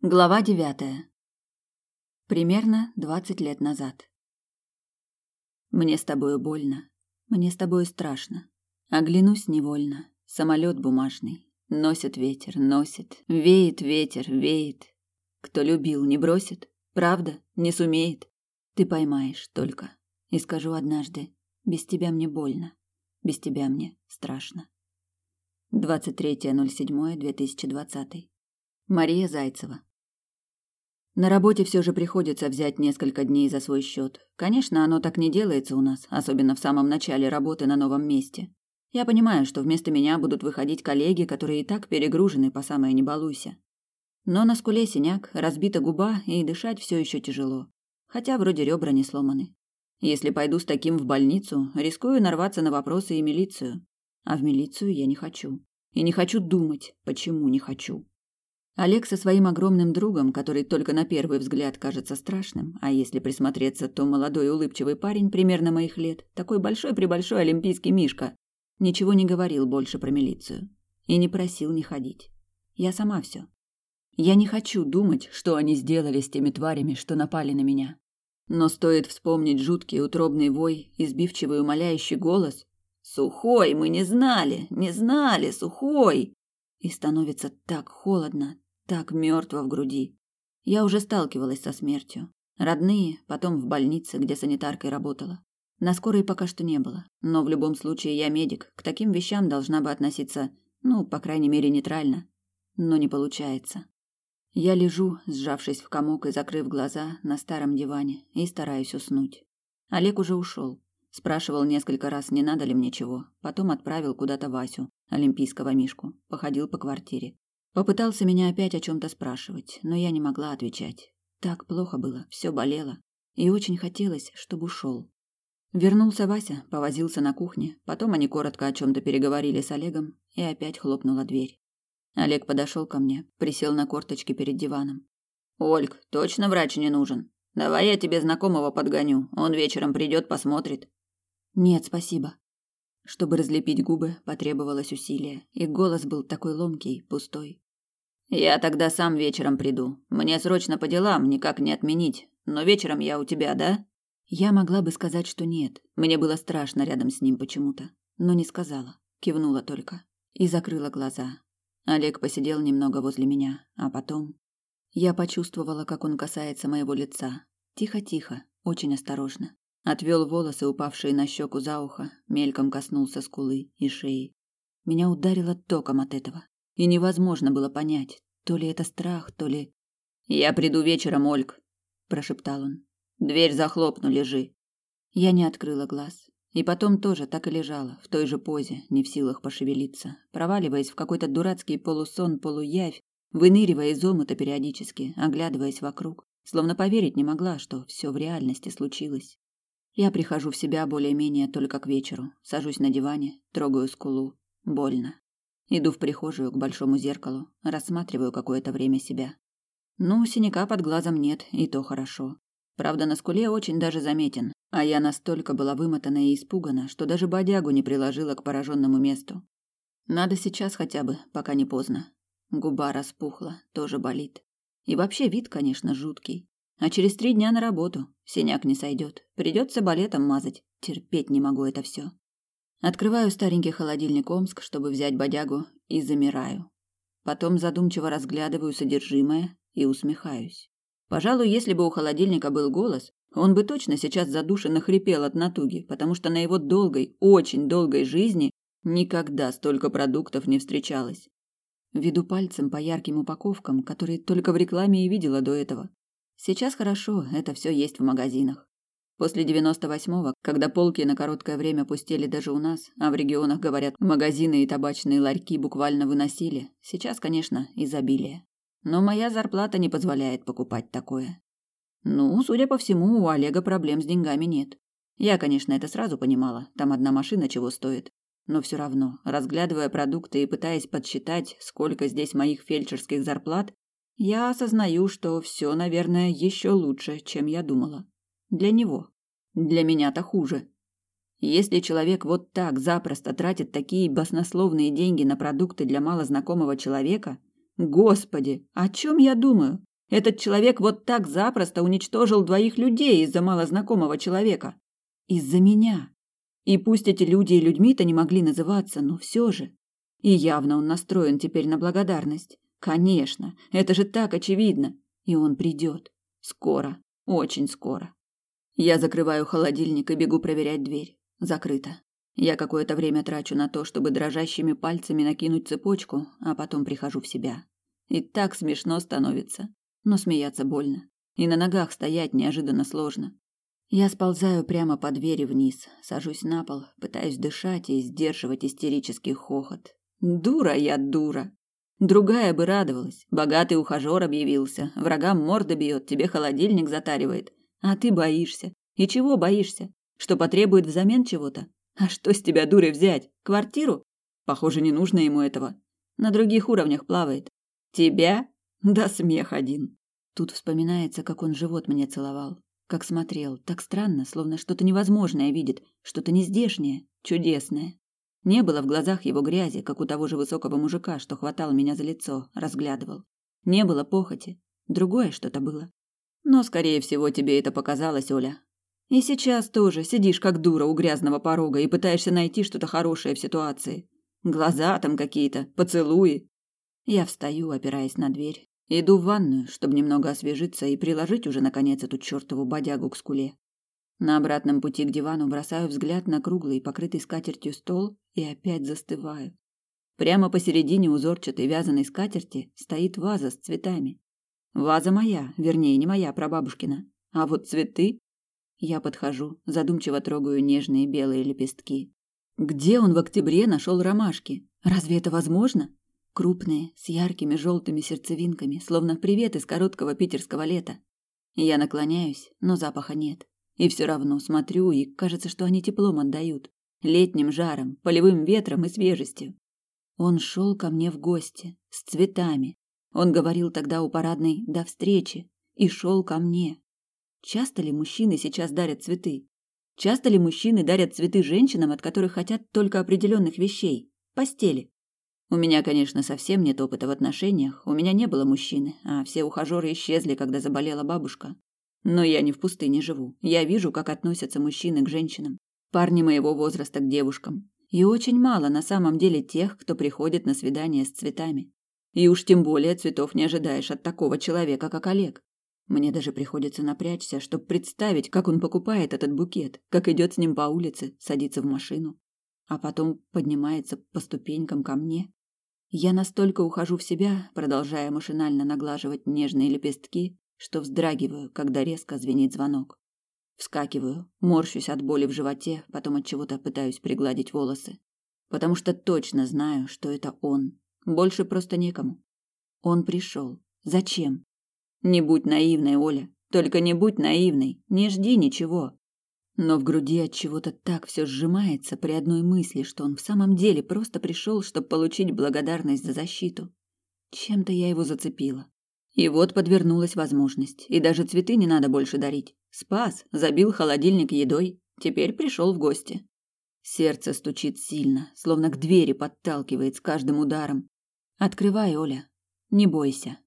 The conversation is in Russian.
Глава девятая. Примерно двадцать лет назад. Мне с тобою больно, мне с тобою страшно. Оглянусь невольно. Самолет бумажный. Носит ветер, носит. Веет ветер, веет. Кто любил, не бросит. Правда, не сумеет. Ты поймаешь только. И скажу однажды, без тебя мне больно. Без тебя мне страшно. 23.07.2020. Мария Зайцева. На работе все же приходится взять несколько дней за свой счет. Конечно, оно так не делается у нас, особенно в самом начале работы на новом месте. Я понимаю, что вместо меня будут выходить коллеги, которые и так перегружены по самое не балуйся. Но на скуле синяк, разбита губа, и дышать все еще тяжело. Хотя вроде ребра не сломаны. Если пойду с таким в больницу, рискую нарваться на вопросы и милицию. А в милицию я не хочу. И не хочу думать, почему не хочу. Олег со своим огромным другом, который только на первый взгляд кажется страшным, а если присмотреться, то молодой улыбчивый парень примерно моих лет, такой большой-пребольшой олимпийский мишка, ничего не говорил больше про милицию. И не просил не ходить. Я сама все. Я не хочу думать, что они сделали с теми тварями, что напали на меня. Но стоит вспомнить жуткий утробный вой, избивчивый умоляющий голос «Сухой, мы не знали, не знали, сухой!» И становится так холодно, так мертво в груди. Я уже сталкивалась со смертью. Родные, потом в больнице, где санитаркой работала. На скорой пока что не было, но в любом случае я медик, к таким вещам должна бы относиться, ну, по крайней мере, нейтрально. Но не получается. Я лежу, сжавшись в комок и закрыв глаза на старом диване, и стараюсь уснуть. Олег уже ушел. Спрашивал несколько раз, не надо ли мне чего. Потом отправил куда-то Васю, олимпийского мишку. Походил по квартире. Попытался меня опять о чем-то спрашивать, но я не могла отвечать. Так плохо было, все болело, и очень хотелось, чтобы ушел. Вернулся Вася, повозился на кухне, потом они коротко о чем-то переговорили с Олегом, и опять хлопнула дверь. Олег подошел ко мне, присел на корточки перед диваном. «Ольг, точно врач не нужен? Давай я тебе знакомого подгоню, он вечером придет, посмотрит». «Нет, спасибо». Чтобы разлепить губы, потребовалось усилие, и голос был такой ломкий, пустой. Я тогда сам вечером приду. Мне срочно по делам, никак не отменить. Но вечером я у тебя, да? Я могла бы сказать, что нет. Мне было страшно рядом с ним почему-то, но не сказала, кивнула только и закрыла глаза. Олег посидел немного возле меня, а потом я почувствовала, как он касается моего лица. Тихо-тихо, очень осторожно. Отвел волосы, упавшие на щеку за ухо, мельком коснулся скулы и шеи. Меня ударило током от этого, и невозможно было понять, то ли это страх, то ли... «Я приду вечером, Ольг», – прошептал он. «Дверь захлопну, лежи». Я не открыла глаз. И потом тоже так и лежала, в той же позе, не в силах пошевелиться, проваливаясь в какой-то дурацкий полусон, полуявь, выныривая из омута периодически, оглядываясь вокруг, словно поверить не могла, что все в реальности случилось. Я прихожу в себя более-менее только к вечеру. Сажусь на диване, трогаю скулу. Больно. Иду в прихожую к большому зеркалу, рассматриваю какое-то время себя. Ну, синяка под глазом нет, и то хорошо. Правда, на скуле очень даже заметен, а я настолько была вымотана и испугана, что даже бодягу не приложила к пораженному месту. Надо сейчас хотя бы, пока не поздно. Губа распухла, тоже болит. И вообще вид, конечно, жуткий. А через три дня на работу. Синяк не сойдет. Придется балетом мазать. Терпеть не могу это все. Открываю старенький холодильник Омск, чтобы взять бодягу, и замираю. Потом задумчиво разглядываю содержимое и усмехаюсь. Пожалуй, если бы у холодильника был голос, он бы точно сейчас задушенно хрипел от натуги, потому что на его долгой, очень долгой жизни никогда столько продуктов не встречалось. Веду пальцем по ярким упаковкам, которые только в рекламе и видела до этого. Сейчас хорошо, это все есть в магазинах. После 98-го, когда полки на короткое время пустели даже у нас, а в регионах, говорят, магазины и табачные ларьки буквально выносили, сейчас, конечно, изобилие. Но моя зарплата не позволяет покупать такое. Ну, судя по всему, у Олега проблем с деньгами нет. Я, конечно, это сразу понимала, там одна машина чего стоит. Но все равно, разглядывая продукты и пытаясь подсчитать, сколько здесь моих фельдшерских зарплат, я осознаю, что все, наверное, еще лучше, чем я думала. Для него. Для меня-то хуже. Если человек вот так запросто тратит такие баснословные деньги на продукты для малознакомого человека, господи, о чем я думаю? Этот человек вот так запросто уничтожил двоих людей из-за малознакомого человека. Из-за меня. И пусть эти люди и людьми-то не могли называться, но все же. И явно он настроен теперь на благодарность. Конечно, это же так очевидно. И он придет. Скоро, очень скоро. Я закрываю холодильник и бегу проверять дверь. Закрыто. Я какое-то время трачу на то, чтобы дрожащими пальцами накинуть цепочку, а потом прихожу в себя. И так смешно становится но смеяться больно. И на ногах стоять неожиданно сложно. Я сползаю прямо по двери вниз, сажусь на пол, пытаюсь дышать и сдерживать истерический хохот. Дура я, дура. Другая бы радовалась. Богатый ухажер объявился, врагам морда бьет, тебе холодильник затаривает. А ты боишься. И чего боишься? Что потребует взамен чего-то? А что с тебя, дурой, взять? Квартиру? Похоже, не нужно ему этого. На других уровнях плавает. Тебя? Да смех один. Тут вспоминается, как он живот мне целовал, как смотрел, так странно, словно что-то невозможное видит, что-то нездешнее, чудесное. Не было в глазах его грязи, как у того же высокого мужика, что хватал меня за лицо, разглядывал. Не было похоти, другое что-то было. Но, скорее всего, тебе это показалось, Оля. И сейчас тоже сидишь как дура у грязного порога и пытаешься найти что-то хорошее в ситуации. Глаза там какие-то, поцелуи. Я встаю, опираясь на дверь, Иду в ванную, чтобы немного освежиться и приложить уже наконец эту чёртову бодягу к скуле. На обратном пути к дивану бросаю взгляд на круглый, покрытый скатертью стол и опять застываю. Прямо посередине узорчатой вязаной скатерти стоит ваза с цветами. Ваза моя, вернее, не моя, прабабушкина. А вот цветы... Я подхожу, задумчиво трогаю нежные белые лепестки. Где он в октябре нашел ромашки? Разве это возможно? крупные, с яркими желтыми сердцевинками, словно привет из короткого питерского лета. Я наклоняюсь, но запаха нет. И все равно смотрю, и кажется, что они теплом отдают. Летним жаром, полевым ветром и свежестью. Он шел ко мне в гости, с цветами. Он говорил тогда у парадной «до встречи» и шел ко мне. Часто ли мужчины сейчас дарят цветы? Часто ли мужчины дарят цветы женщинам, от которых хотят только определенных вещей? Постели. У меня, конечно, совсем нет опыта в отношениях, у меня не было мужчины, а все ухажеры исчезли, когда заболела бабушка. Но я не в пустыне живу. Я вижу, как относятся мужчины к женщинам, парни моего возраста к девушкам. И очень мало на самом деле тех, кто приходит на свидание с цветами. И уж тем более цветов не ожидаешь от такого человека, как Олег. Мне даже приходится напрячься, чтобы представить, как он покупает этот букет, как идет с ним по улице, садится в машину, а потом поднимается по ступенькам ко мне я настолько ухожу в себя, продолжая машинально наглаживать нежные лепестки, что вздрагиваю, когда резко звенит звонок. Вскакиваю, морщусь от боли в животе, потом от чего-то пытаюсь пригладить волосы, потому что точно знаю, что это он. Больше просто некому. Он пришел. Зачем? Не будь наивной, Оля. Только не будь наивной. Не жди ничего. Но в груди от чего-то так все сжимается при одной мысли, что он в самом деле просто пришел, чтобы получить благодарность за защиту. Чем-то я его зацепила. И вот подвернулась возможность, и даже цветы не надо больше дарить. Спас, забил холодильник едой, теперь пришел в гости. Сердце стучит сильно, словно к двери подталкивает с каждым ударом. Открывай, Оля. Не бойся.